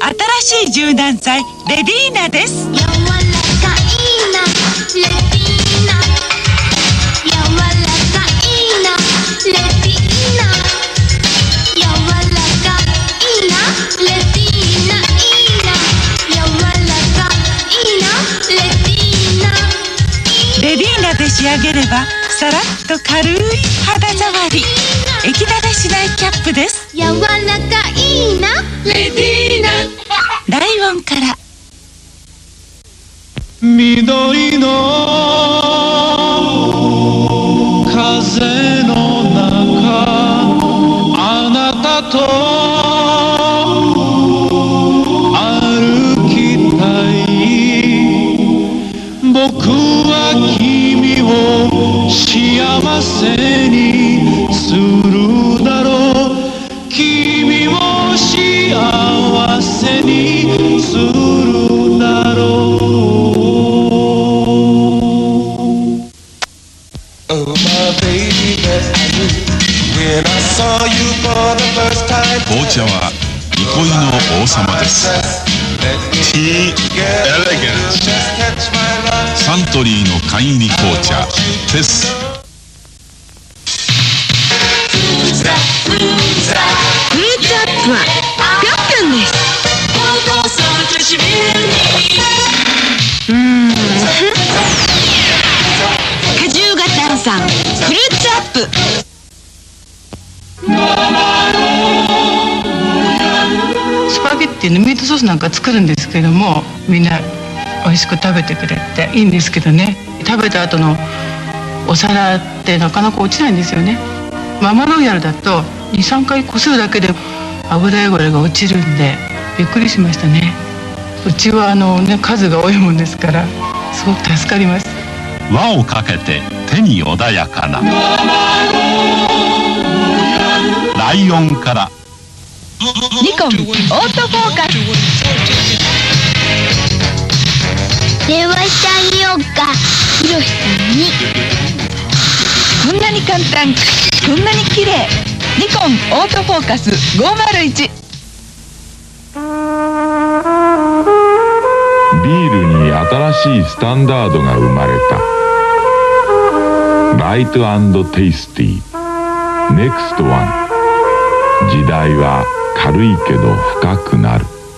新しい柔軟剤レディーナです。柔らかいなレディーナ。柔らかいなレディーナ。柔らかいなレディーナ。いいな柔らかいなレディーナ。レディーナで仕上げればさらっと軽い肌触り。液だれしないキャップです。柔らかいなレディーナ。ライオンから。緑の Oh my baby, I knew when I saw you for the first time. 紅茶は憩いの王様ですティーエレガンス Just catch my love. サントリーの缶入り紅茶テスフルーツアップはーツアップスパゲッティのミートソースなんか作るんですけどもみんな美味しく食べてくれていいんですけどね。食べた後のお皿ってなかなか落ちないんですよね。ママロイヤルだと23回こするだけで油汚れが落ちるんでびっくりしましたね。うちはあのね数が多いもんですからすごく助かります。輪をかけて手に穏やかな。ライオンから。ニコンオートフォーカス。電話してあげようか。ひろしさんに。こんなに簡単。こんなに綺麗。ニコンオートフォーカス。501ビールに新しいスタンダードが生まれた。 light tasty Next One 時代は軽いけど深くなる。